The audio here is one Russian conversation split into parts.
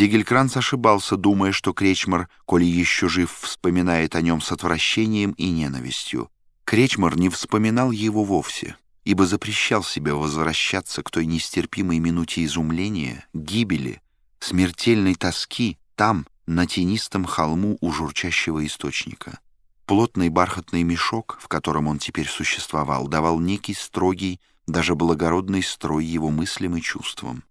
Зигелькранц ошибался, думая, что Кречмар, коли еще жив, вспоминает о нем с отвращением и ненавистью. Кречмар не вспоминал его вовсе, ибо запрещал себе возвращаться к той нестерпимой минуте изумления, гибели, смертельной тоски там, на тенистом холму у журчащего источника. Плотный бархатный мешок, в котором он теперь существовал, давал некий строгий, даже благородный строй его мыслям и чувствам.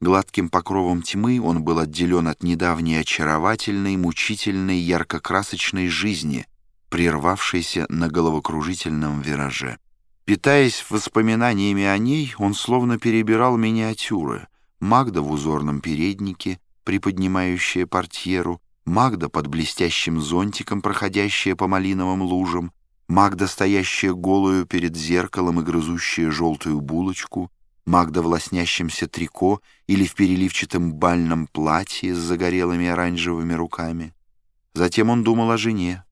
Гладким покровом тьмы он был отделен от недавней очаровательной, мучительной, ярко-красочной жизни, прервавшейся на головокружительном вираже. Питаясь воспоминаниями о ней, он словно перебирал миниатюры. Магда в узорном переднике, приподнимающая портьеру, Магда под блестящим зонтиком, проходящая по малиновым лужам, Магда, стоящая голую перед зеркалом и грызущая желтую булочку, Магда в лоснящемся трико или в переливчатом бальном платье с загорелыми оранжевыми руками. Затем он думал о жене,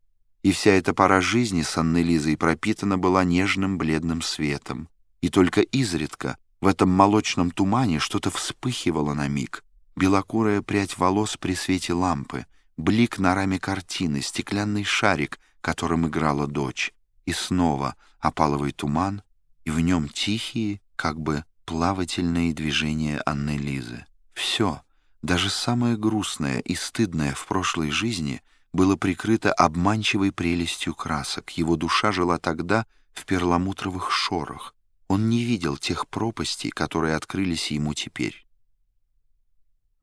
и вся эта пора жизни с Анной Лизой пропитана была нежным бледным светом. И только изредка в этом молочном тумане что-то вспыхивало на миг. Белокурая прядь волос при свете лампы, блик на раме картины, стеклянный шарик, которым играла дочь. И снова опаловый туман, и в нем тихие, как бы плавательные движения Анны Лизы. Все, даже самое грустное и стыдное в прошлой жизни было прикрыто обманчивой прелестью красок. Его душа жила тогда в перламутровых шорах. Он не видел тех пропастей, которые открылись ему теперь.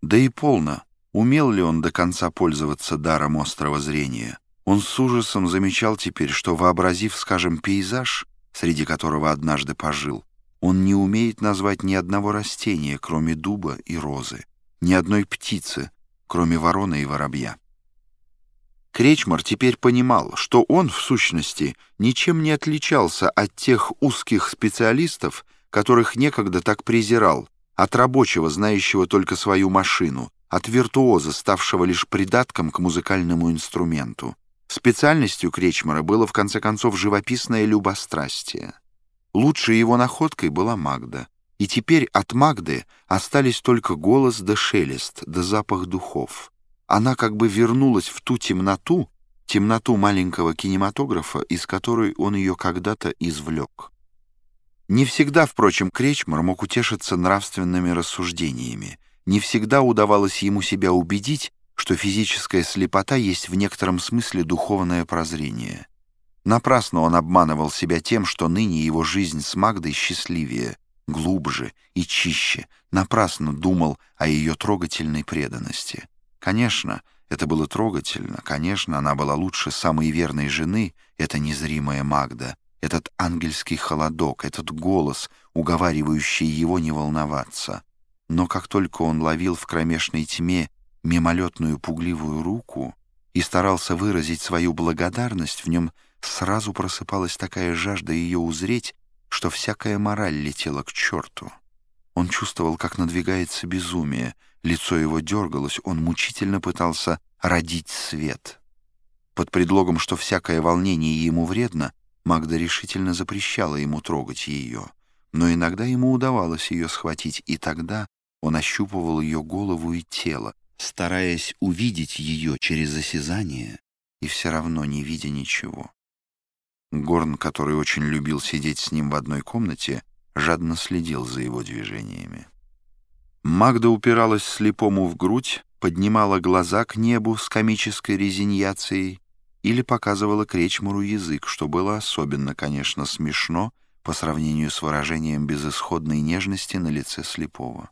Да и полно, умел ли он до конца пользоваться даром острого зрения. Он с ужасом замечал теперь, что, вообразив, скажем, пейзаж, среди которого однажды пожил, он не умеет назвать ни одного растения, кроме дуба и розы, ни одной птицы, кроме ворона и воробья. Кречмар теперь понимал, что он, в сущности, ничем не отличался от тех узких специалистов, которых некогда так презирал, от рабочего, знающего только свою машину, от виртуоза, ставшего лишь придатком к музыкальному инструменту. Специальностью Кречмара было, в конце концов, живописное любострастие. Лучшей его находкой была Магда. И теперь от Магды остались только голос да шелест, да запах духов. Она как бы вернулась в ту темноту, темноту маленького кинематографа, из которой он ее когда-то извлек. Не всегда, впрочем, Кречмар мог утешиться нравственными рассуждениями. Не всегда удавалось ему себя убедить, что физическая слепота есть в некотором смысле духовное прозрение. Напрасно он обманывал себя тем, что ныне его жизнь с Магдой счастливее, глубже и чище, напрасно думал о ее трогательной преданности. Конечно, это было трогательно, конечно, она была лучше самой верной жены, эта незримая Магда, этот ангельский холодок, этот голос, уговаривающий его не волноваться. Но как только он ловил в кромешной тьме мимолетную пугливую руку и старался выразить свою благодарность, в нем сразу просыпалась такая жажда ее узреть, что всякая мораль летела к черту. Он чувствовал, как надвигается безумие, лицо его дергалось, он мучительно пытался родить свет. Под предлогом, что всякое волнение ему вредно, Магда решительно запрещала ему трогать ее. Но иногда ему удавалось ее схватить, и тогда он ощупывал ее голову и тело, стараясь увидеть ее через осязание и все равно не видя ничего. Горн, который очень любил сидеть с ним в одной комнате, жадно следил за его движениями. Магда упиралась слепому в грудь, поднимала глаза к небу с комической резиньяцией или показывала Кречмуру язык, что было особенно, конечно, смешно по сравнению с выражением безысходной нежности на лице слепого.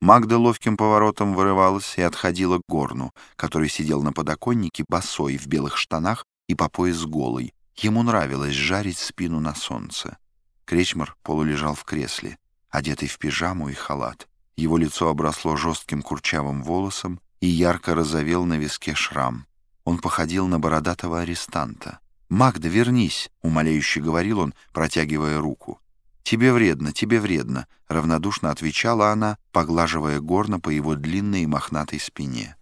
Магда ловким поворотом вырывалась и отходила к горну, который сидел на подоконнике босой в белых штанах и по пояс голый, Ему нравилось жарить спину на солнце. Кречмар полулежал в кресле, одетый в пижаму и халат. Его лицо обросло жестким курчавым волосом и ярко разовел на виске шрам. Он походил на бородатого арестанта. «Магда, вернись!» — умоляюще говорил он, протягивая руку. «Тебе вредно, тебе вредно», — равнодушно отвечала она, поглаживая горно по его длинной и мохнатой спине.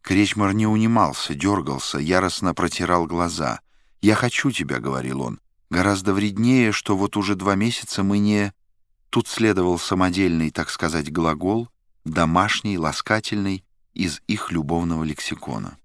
Кречмар не унимался, дергался, яростно протирал глаза — «Я хочу тебя», — говорил он. «Гораздо вреднее, что вот уже два месяца мы не...» Тут следовал самодельный, так сказать, глагол, домашний, ласкательный, из их любовного лексикона.